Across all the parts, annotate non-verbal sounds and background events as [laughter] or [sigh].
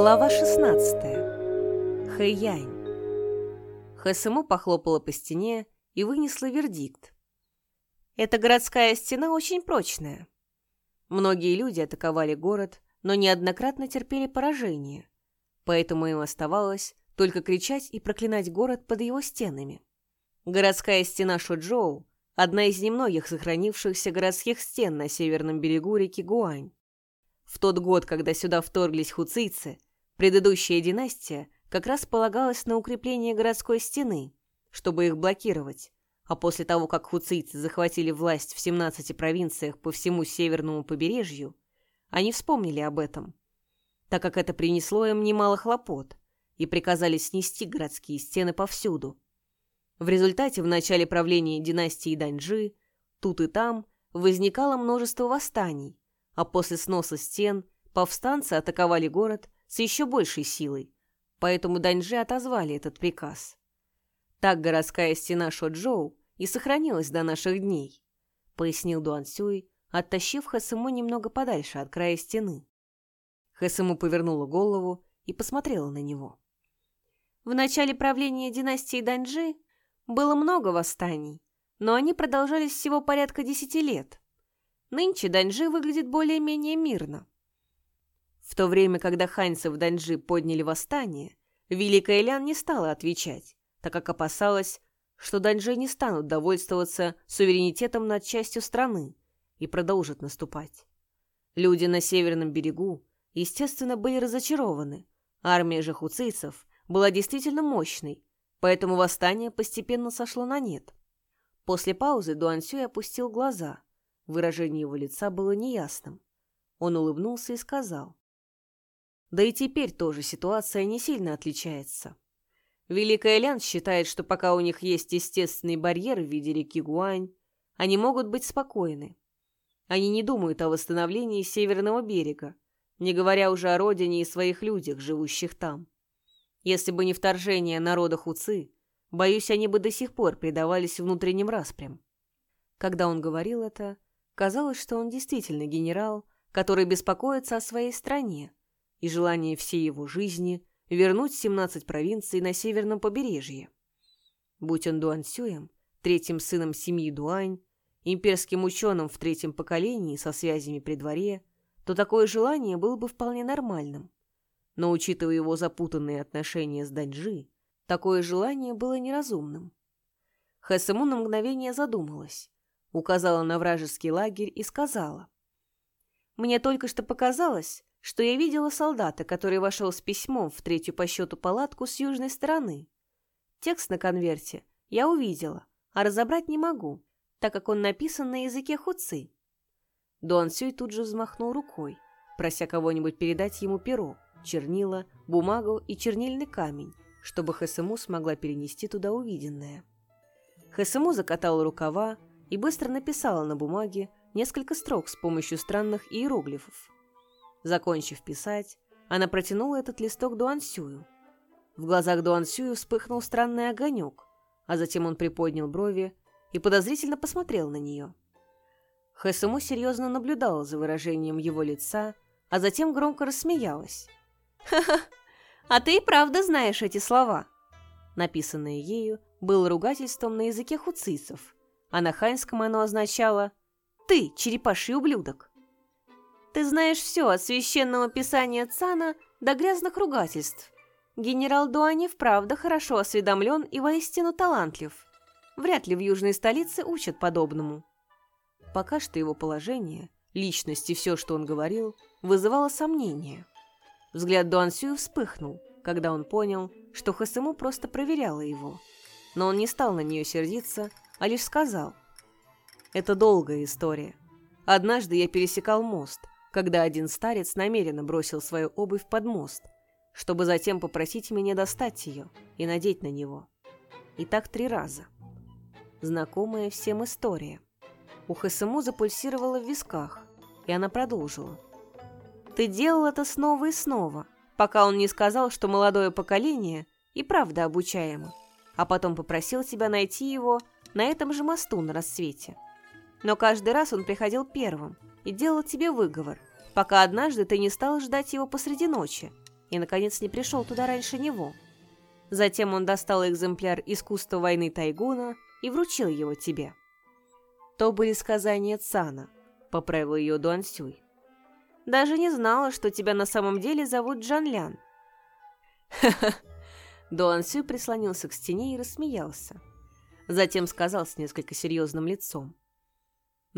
Глава 16. Хэйянь. ХСМУ похлопала по стене и вынесла вердикт. Эта городская стена очень прочная. Многие люди атаковали город, но неоднократно терпели поражение, поэтому им оставалось только кричать и проклинать город под его стенами. Городская стена Шоджоу – одна из немногих сохранившихся городских стен на северном берегу реки Гуань. В тот год, когда сюда вторглись хуцийцы, предыдущая династия как раз полагалась на укрепление городской стены, чтобы их блокировать, а после того, как хуцийцы захватили власть в 17 провинциях по всему северному побережью, они вспомнили об этом, так как это принесло им немало хлопот, и приказали снести городские стены повсюду. В результате в начале правления династии Даньжи тут и там возникало множество восстаний, а после сноса стен повстанцы атаковали город с еще большей силой, поэтому Даньжи отозвали этот приказ. Так городская стена Шоджоу и сохранилась до наших дней, пояснил Дуан Сюй, оттащив Хэсэму немного подальше от края стены. Хэсэму повернула голову и посмотрела на него. В начале правления династии Даньжи было много восстаний, но они продолжались всего порядка десяти лет. Нынче Даньжи выглядит более-менее мирно. В то время, когда ханьцы в Даньжи подняли восстание, Великая Лян не стала отвечать, так как опасалась, что Даньжи не станут довольствоваться суверенитетом над частью страны и продолжат наступать. Люди на северном берегу, естественно, были разочарованы. Армия же хуцийцев была действительно мощной, поэтому восстание постепенно сошло на нет. После паузы Дуан Сюй опустил глаза – Выражение его лица было неясным. Он улыбнулся и сказал. Да и теперь тоже ситуация не сильно отличается. Великая Лян считает, что пока у них есть естественный барьер в виде реки Гуань, они могут быть спокойны. Они не думают о восстановлении северного берега, не говоря уже о родине и своих людях, живущих там. Если бы не вторжение народа Хуцы, боюсь, они бы до сих пор предавались внутренним распрям. Когда он говорил это, Казалось, что он действительно генерал, который беспокоится о своей стране, и желание всей его жизни вернуть 17 провинций на северном побережье. Будь он Дуансюем, третьим сыном семьи Дуань, имперским ученым в третьем поколении со связями при дворе, то такое желание было бы вполне нормальным. Но, учитывая его запутанные отношения с Даньжи, такое желание было неразумным. Хэсэму на мгновение задумалась, указала на вражеский лагерь и сказала. «Мне только что показалось, что я видела солдата, который вошел с письмом в третью по счету палатку с южной стороны. Текст на конверте я увидела, а разобрать не могу, так как он написан на языке хуцы». Дуан Сюй тут же взмахнул рукой, прося кого-нибудь передать ему перо, чернила, бумагу и чернильный камень, чтобы Хэсэму смогла перенести туда увиденное. Хэсэму закатал рукава, и быстро написала на бумаге несколько строк с помощью странных иероглифов. Закончив писать, она протянула этот листок Дуансюю. В глазах Дуансюю вспыхнул странный огонек, а затем он приподнял брови и подозрительно посмотрел на нее. Хэсэму серьезно наблюдала за выражением его лица, а затем громко рассмеялась. «Ха-ха, а ты и правда знаешь эти слова!» Написанное ею было ругательством на языке хуцийцев – а на ханьском оно означало «ты, черепаший ублюдок». Ты знаешь все от священного писания Цана до грязных ругательств. Генерал Дуани вправду хорошо осведомлен и воистину талантлив. Вряд ли в южной столице учат подобному. Пока что его положение, личность и все, что он говорил, вызывало сомнения. Взгляд Дуансю вспыхнул, когда он понял, что Хасему просто проверяла его. Но он не стал на нее сердиться а лишь сказал. Это долгая история. Однажды я пересекал мост, когда один старец намеренно бросил свою обувь под мост, чтобы затем попросить меня достать ее и надеть на него. И так три раза. Знакомая всем история. У Хасему запульсировала в висках, и она продолжила. «Ты делал это снова и снова, пока он не сказал, что молодое поколение и правда обучаемо, а потом попросил тебя найти его на этом же мосту на рассвете. Но каждый раз он приходил первым и делал тебе выговор, пока однажды ты не стал ждать его посреди ночи, и, наконец, не пришел туда раньше него. Затем он достал экземпляр искусства войны Тайгуна и вручил его тебе. То были сказания Цана, поправил ее Дуан Сюй. Даже не знала, что тебя на самом деле зовут Джан Лян. Ха-ха. [laughs] Дуан Сюй прислонился к стене и рассмеялся. Затем сказал с несколько серьезным лицом.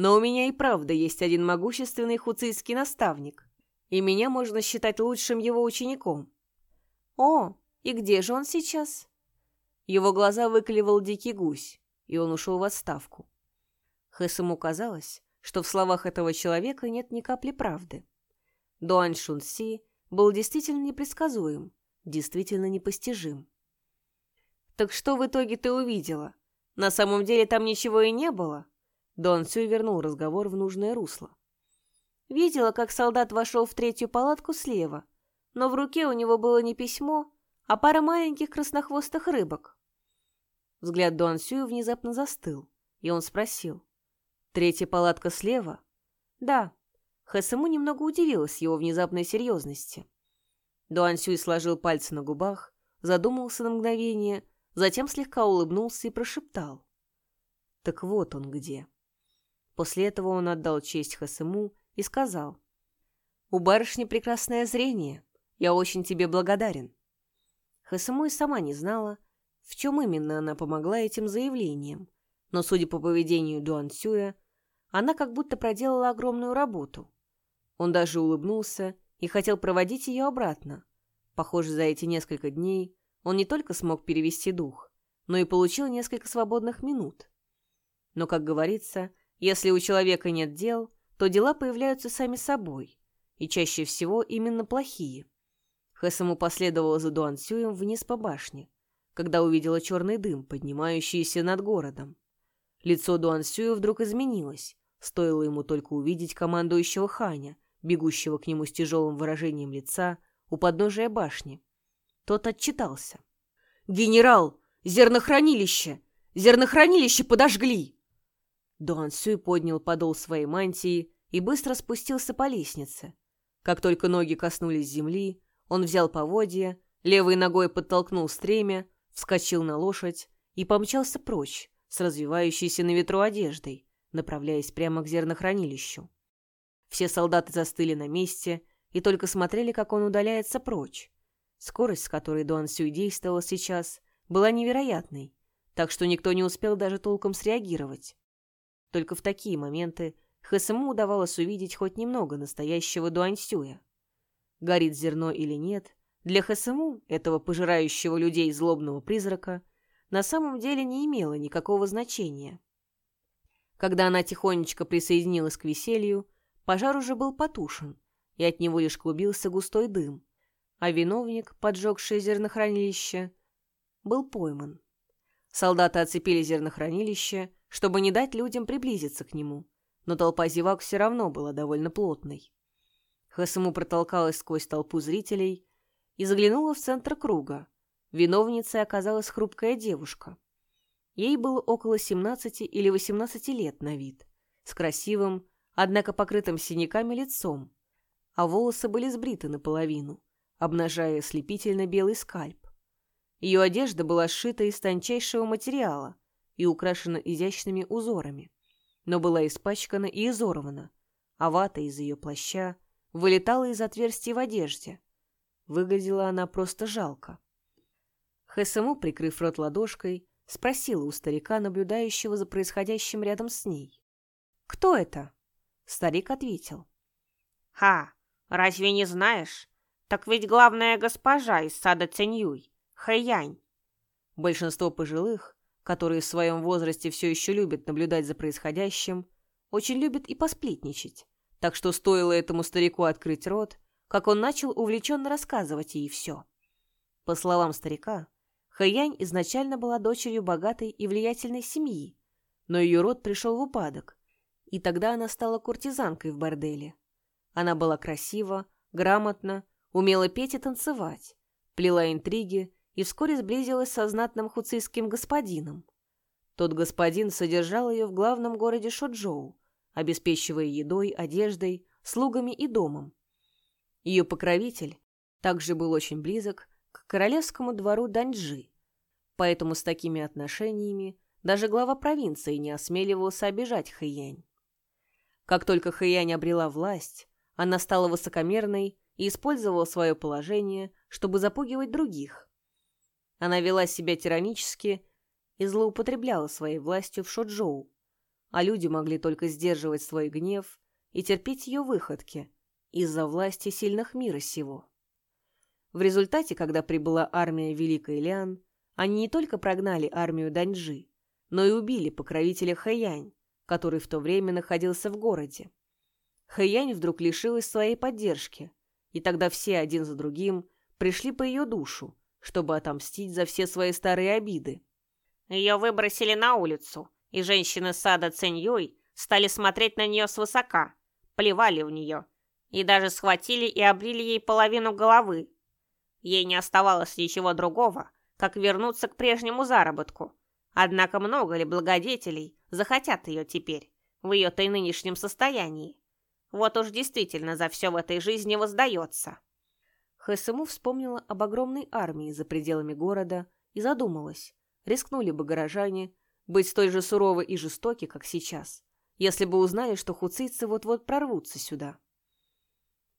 Но у меня и правда есть один могущественный хуцийский наставник, и меня можно считать лучшим его учеником. О, и где же он сейчас? Его глаза выклевал дикий гусь, и он ушел в отставку. Хэсому казалось, что в словах этого человека нет ни капли правды. Дуань Шунси был действительно непредсказуем, действительно непостижим. «Так что в итоге ты увидела? На самом деле там ничего и не было?» Дон Сюй вернул разговор в нужное русло. Видела, как солдат вошел в третью палатку слева, но в руке у него было не письмо, а пара маленьких краснохвостых рыбок. Взгляд Дуан Сюя внезапно застыл, и он спросил. «Третья палатка слева?» «Да». Хэсэму немного удивилась его внезапной серьезности. Дуан Сюй сложил пальцы на губах, задумался на мгновение, затем слегка улыбнулся и прошептал. «Так вот он где». После этого он отдал честь Хасему и сказал. «У барышни прекрасное зрение. Я очень тебе благодарен». Хасему и сама не знала, в чем именно она помогла этим заявлениям, но, судя по поведению Дуан Сюя, она как будто проделала огромную работу. Он даже улыбнулся и хотел проводить ее обратно. Похоже, за эти несколько дней он не только смог перевести дух, но и получил несколько свободных минут. Но, как говорится, если у человека нет дел, то дела появляются сами собой, и чаще всего именно плохие. Хэсому последовала за Дуан Сюем вниз по башне, когда увидела черный дым, поднимающийся над городом. Лицо Дуан Сюя вдруг изменилось, стоило ему только увидеть командующего Ханя, бегущего к нему с тяжелым выражением лица у подножия башни. Тот отчитался. «Генерал! Зернохранилище! Зернохранилище подожгли!» Дуан Сюй поднял подол своей мантии и быстро спустился по лестнице. Как только ноги коснулись земли, он взял поводья, левой ногой подтолкнул стремя, вскочил на лошадь и помчался прочь с развивающейся на ветру одеждой, направляясь прямо к зернохранилищу. Все солдаты застыли на месте и только смотрели, как он удаляется прочь. Скорость, с которой Дуан Сюй действовал сейчас, была невероятной, так что никто не успел даже толком среагировать. Только в такие моменты ХСМу удавалось увидеть хоть немного настоящего Дуаньсюя. Горит зерно или нет, для ХСМу, этого пожирающего людей злобного призрака, на самом деле не имело никакого значения. Когда она тихонечко присоединилась к веселью, пожар уже был потушен, и от него лишь клубился густой дым, а виновник, поджегший зернохранилище, был пойман. Солдаты оцепили зернохранилище чтобы не дать людям приблизиться к нему, но толпа зевак все равно была довольно плотной. Хасему протолкалась сквозь толпу зрителей и заглянула в центр круга. Виновницей оказалась хрупкая девушка. Ей было около 17 или 18 лет на вид, с красивым, однако покрытым синяками лицом, а волосы были сбриты наполовину, обнажая ослепительно белый скальп. Ее одежда была сшита из тончайшего материала, и украшена изящными узорами, но была испачкана и изорвана, а вата из ее плаща вылетала из отверстий в одежде. Выглядела она просто жалко. Хэсэму, прикрыв рот ладошкой, спросила у старика, наблюдающего за происходящим рядом с ней. «Кто это?» Старик ответил. «Ха, разве не знаешь? Так ведь главная госпожа из сада Циньюй, Хэянь». Большинство пожилых которые в своем возрасте все еще любят наблюдать за происходящим, очень любят и посплетничать. Так что стоило этому старику открыть рот, как он начал увлеченно рассказывать ей все. По словам старика, Хэянь изначально была дочерью богатой и влиятельной семьи, но ее род пришел в упадок, и тогда она стала куртизанкой в борделе. Она была красива, грамотна, умела петь и танцевать, плела интриги и вскоре сблизилась со знатным хуцийским господином. Тот господин содержал ее в главном городе Шоджоу, обеспечивая едой, одеждой, слугами и домом. Ее покровитель также был очень близок к королевскому двору Даньджи, поэтому с такими отношениями даже глава провинции не осмеливался обижать Хэйянь. Как только Хэйянь обрела власть, она стала высокомерной и использовала свое положение, чтобы запугивать других. Она вела себя тиранически и злоупотребляла своей властью в Шоджоу, а люди могли только сдерживать свой гнев и терпеть ее выходки из-за власти сильных мира сего. В результате, когда прибыла армия Великой Лян, они не только прогнали армию Даньжи, но и убили покровителя Хэянь, который в то время находился в городе. Хэянь вдруг лишилась своей поддержки, и тогда все один за другим пришли по ее душу, чтобы отомстить за все свои старые обиды. Ее выбросили на улицу, и женщины сада Циньюй стали смотреть на нее свысока, плевали в нее, и даже схватили и обрили ей половину головы. Ей не оставалось ничего другого, как вернуться к прежнему заработку. Однако много ли благодетелей захотят ее теперь, в ее-то и нынешнем состоянии? Вот уж действительно за все в этой жизни воздается. Хэсэму вспомнила об огромной армии за пределами города и задумалась, рискнули бы горожане быть столь же суровы и жестоки, как сейчас, если бы узнали, что хуцийцы вот-вот прорвутся сюда.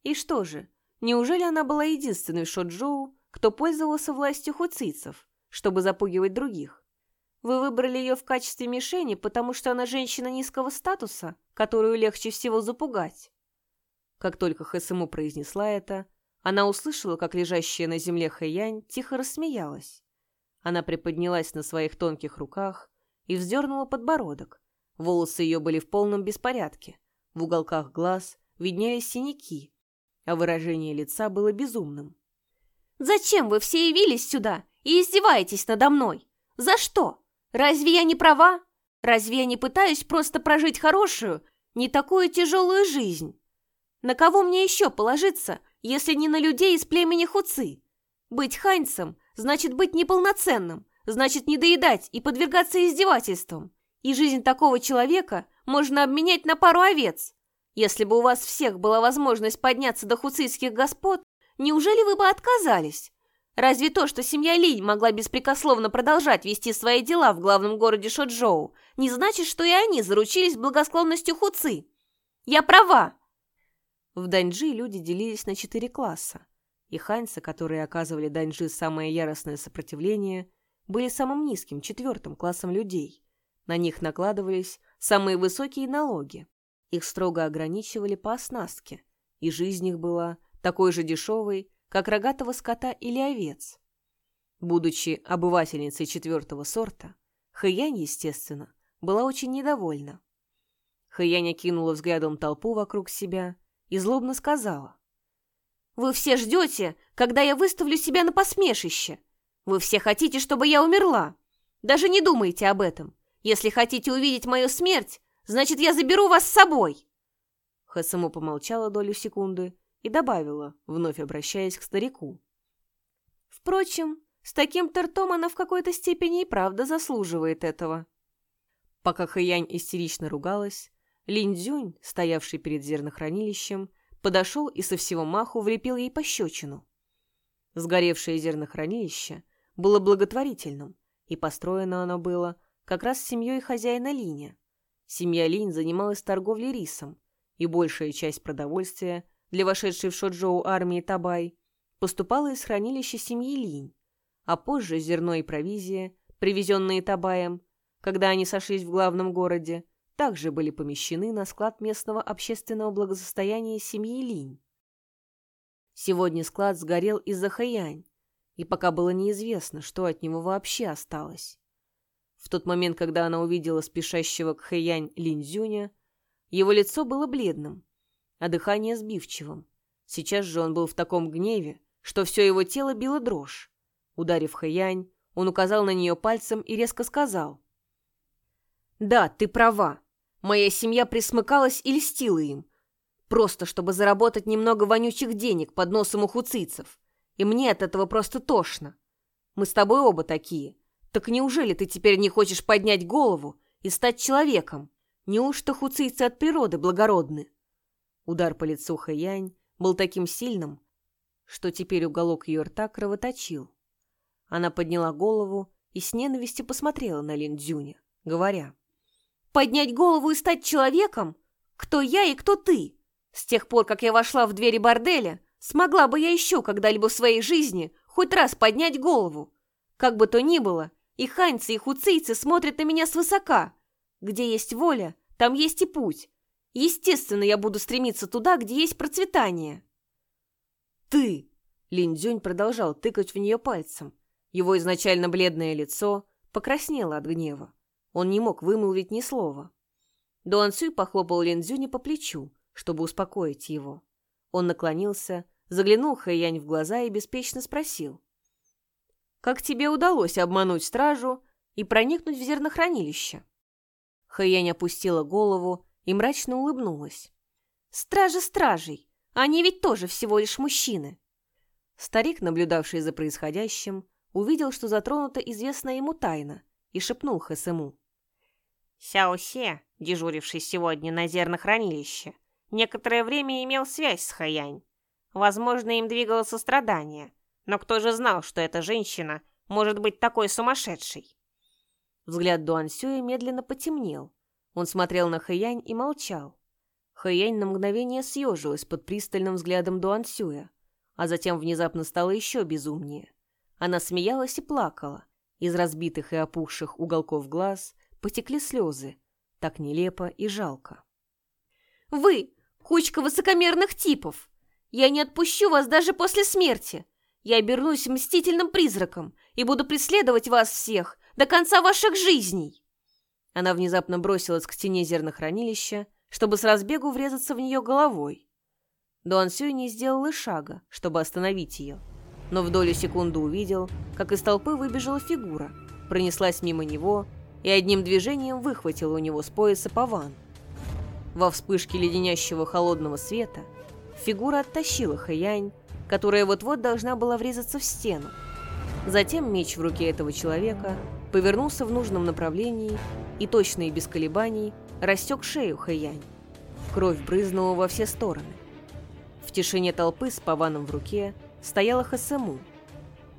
И что же, неужели она была единственной Шоджоу, кто пользовался властью хуцийцев, чтобы запугивать других? Вы выбрали ее в качестве мишени, потому что она женщина низкого статуса, которую легче всего запугать. Как только Хэсэму произнесла это, она услышала, как лежащая на земле Хэянь тихо рассмеялась. Она приподнялась на своих тонких руках и вздернула подбородок. Волосы ее были в полном беспорядке. В уголках глаз виднелись синяки, а выражение лица было безумным. «Зачем вы все явились сюда и издеваетесь надо мной? За что? Разве я не права? Разве я не пытаюсь просто прожить хорошую, не такую тяжелую жизнь? На кого мне еще положиться, если не на людей из племени Хуцы? Быть ханьцем значит быть неполноценным, значит не доедать и подвергаться издевательствам. И жизнь такого человека можно обменять на пару овец. Если бы у вас всех была возможность подняться до хуцийских господ, неужели вы бы отказались? Разве то, что семья Линь могла беспрекословно продолжать вести свои дела в главном городе Шоджоу, не значит, что и они заручились благосклонностью Хуцы? Я права!» В Даньджи люди делились на четыре класса, и ханьцы, которые оказывали Даньджи самое яростное сопротивление, были самым низким, четвертым классом людей. На них накладывались самые высокие налоги. Их строго ограничивали по оснастке, и жизнь их была такой же дешевой, как рогатого скота или овец. Будучи обывательницей четвертого сорта, Хэянь, естественно, была очень недовольна. Хэянь окинула взглядом толпу вокруг себя и злобно сказала. «Вы все ждете, когда я выставлю себя на посмешище. Вы все хотите, чтобы я умерла. Даже не думайте об этом. Если хотите увидеть мою смерть, значит, я заберу вас с собой». Хасаму помолчала долю секунды и добавила, вновь обращаясь к старику. Впрочем, с таким-то ртом она в какой-то степени и правда заслуживает этого. Пока Хэянь истерично ругалась, Линь-Дзюнь, стоявший перед зернохранилищем, подошел и со всего маху влепил ей пощечину. Сгоревшее зернохранилище было благотворительным, и построено оно было как раз семьей хозяина Линя. Семья Линь занималась торговлей рисом, и большая часть продовольствия для вошедшей в Шоджоу армии Табай, поступала из хранилища семьи Линь, а позже зерно и провизия, привезенные Табаем, когда они сошлись в главном городе, также были помещены на склад местного общественного благосостояния семьи Линь. Сегодня склад сгорел из-за Хэянь, и пока было неизвестно, что от него вообще осталось. В тот момент, когда она увидела спешащего к Хэянь Линзюня, его лицо было бледным, а дыхание сбивчивым. Сейчас же он был в таком гневе, что все его тело било дрожь. Ударив Хэянь, он указал на нее пальцем и резко сказал. «Да, ты права. Моя семья присмыкалась и льстила им. Просто, чтобы заработать немного вонючих денег под носом у хуцийцев. И мне от этого просто тошно. Мы с тобой оба такие. Так неужели ты теперь не хочешь поднять голову и стать человеком? Неужто хуцийцы от природы благородны?» Удар по лицу Хэянь был таким сильным, что теперь уголок ее рта кровоточил. Она подняла голову и с ненавистью посмотрела на Лин Цзюня, говоря, «Поднять голову и стать человеком? Кто я и кто ты? С тех пор, как я вошла в двери борделя, смогла бы я еще когда-либо в своей жизни хоть раз поднять голову. Как бы то ни было, и ханьцы, и хуцийцы смотрят на меня свысока. Где есть воля, там есть и путь. Естественно, я буду стремиться туда, где есть процветание. «Ты!» — Линдзюнь продолжал тыкать в нее пальцем. Его изначально бледное лицо покраснело от гнева. Он не мог вымолвить ни слова. Дуан Сюй похлопал Линдзюня по плечу, чтобы успокоить его. Он наклонился, заглянул Хэйянь в глаза и беспечно спросил. «Как тебе удалось обмануть стражу и проникнуть в зернохранилище?» Хэйянь опустила голову и мрачно улыбнулась. «Стражи стражей! Они ведь тоже всего лишь мужчины!» Старик, наблюдавший за происходящим, увидел, что затронута известная ему тайна, и шепнул Хэсэму. Сяосе, дежуривший сегодня на зернохранилище, некоторое время имел связь с Хаянь. Возможно, им двигало сострадание, но кто же знал, что эта женщина может быть такой сумасшедшей? Взгляд Дуан Сюя медленно потемнел. Он смотрел на Хэянь и молчал. Хэянь на мгновение съежилась под пристальным взглядом Дуан Сюя, а затем внезапно стала еще безумнее. Она смеялась и плакала. Из разбитых и опухших уголков глаз потекли слезы. Так нелепо и жалко. «Вы — кучка высокомерных типов! Я не отпущу вас даже после смерти! Я обернусь мстительным призраком и буду преследовать вас всех до конца ваших жизней!» Она внезапно бросилась к стене зернохранилища, чтобы с разбегу врезаться в нее головой. Дуан Сюй не сделал и шага, чтобы остановить ее но в долю секунды увидел, как из толпы выбежала фигура, пронеслась мимо него и одним движением выхватила у него с пояса паван. Во вспышке леденящего холодного света фигура оттащила Хаянь, которая вот-вот должна была врезаться в стену. Затем меч в руке этого человека повернулся в нужном направлении и точно и без колебаний рассек шею Хаянь. Кровь брызнула во все стороны. В тишине толпы с паваном в руке – стояла Хасаму.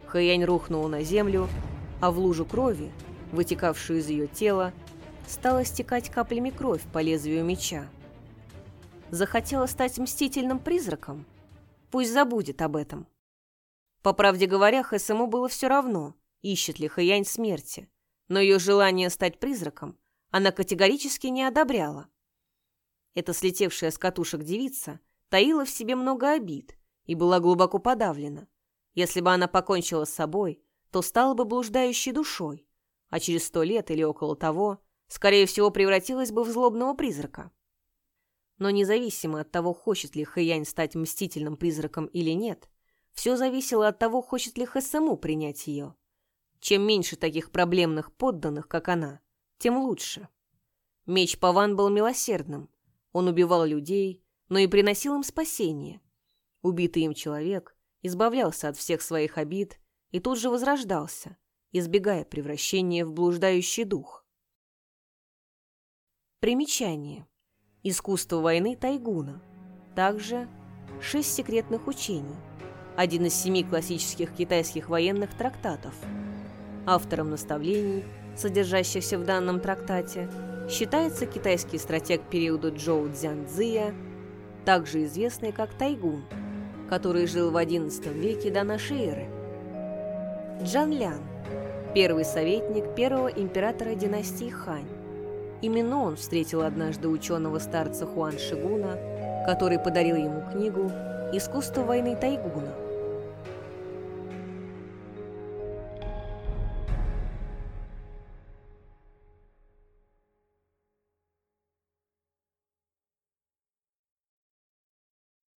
Хаянь рухнула на землю, а в лужу крови, вытекавшую из ее тела, стала стекать каплями кровь по лезвию меча. Захотела стать мстительным призраком? Пусть забудет об этом. По правде говоря, Хэсэму было все равно, ищет ли Хаянь смерти, но ее желание стать призраком она категорически не одобряла. Эта слетевшая с катушек девица таила в себе много обид и была глубоко подавлена. Если бы она покончила с собой, то стала бы блуждающей душой, а через сто лет или около того, скорее всего, превратилась бы в злобного призрака. Но независимо от того, хочет ли Хэянь стать мстительным призраком или нет, все зависело от того, хочет ли Хэсэму принять ее. Чем меньше таких проблемных подданных, как она, тем лучше. Меч Паван был милосердным. Он убивал людей, но и приносил им спасение. Убитый им человек избавлялся от всех своих обид и тут же возрождался, избегая превращения в блуждающий дух. Примечание. Искусство войны Тайгуна. Также шесть секретных учений. Один из семи классических китайских военных трактатов. Автором наставлений, содержащихся в данном трактате, считается китайский стратег периода Джоу Цзянцзия, также известный как Тайгун – который жил в XI веке до нашей эры. Джан Лян, первый советник первого императора династии Хань. Именно он встретил однажды ученого-старца Хуан Шигуна, который подарил ему книгу «Искусство войны Тайгуна»,